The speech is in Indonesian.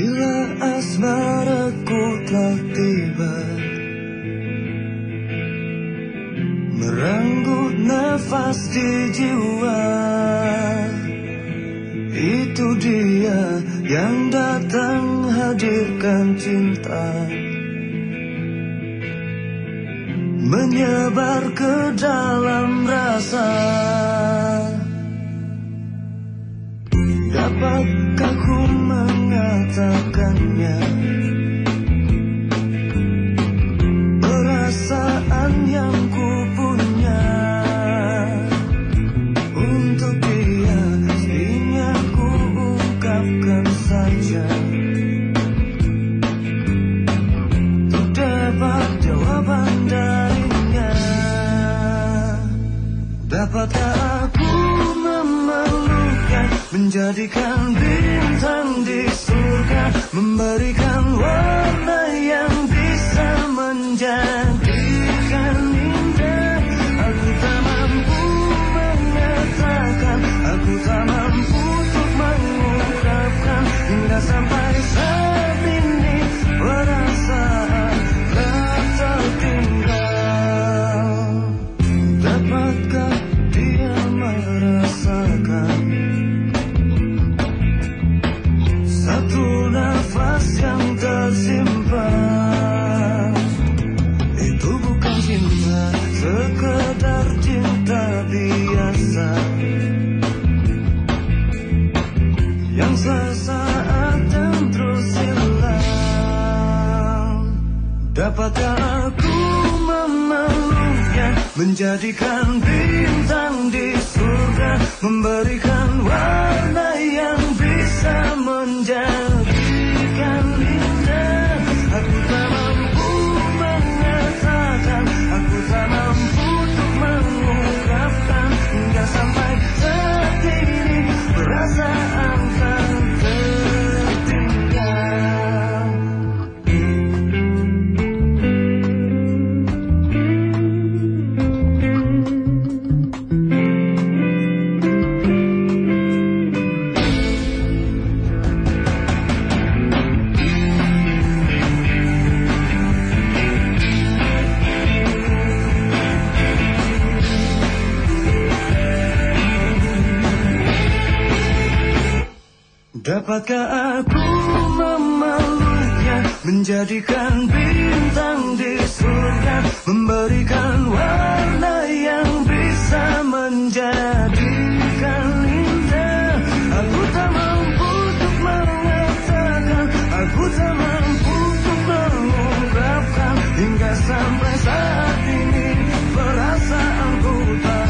Bila asmara ku telah tiba Meranggut nafas di jiwa. Itu dia yang datang hadirkan cinta. Menyebar ke dalam rakyat maka aku memerlukan menjadikan bintang di surga memberikan Dapatkah aku memeluknya Menjadikan bintang di surga Memberikan wajah Dapatkah aku memeluknya Menjadikan bintang di surga Memberikan warna yang bisa menjadikan indah? Aku tak mampu untuk mengatakan Aku tak mampu untuk mengungkapkan Hingga sampai saat ini Perasaanku tak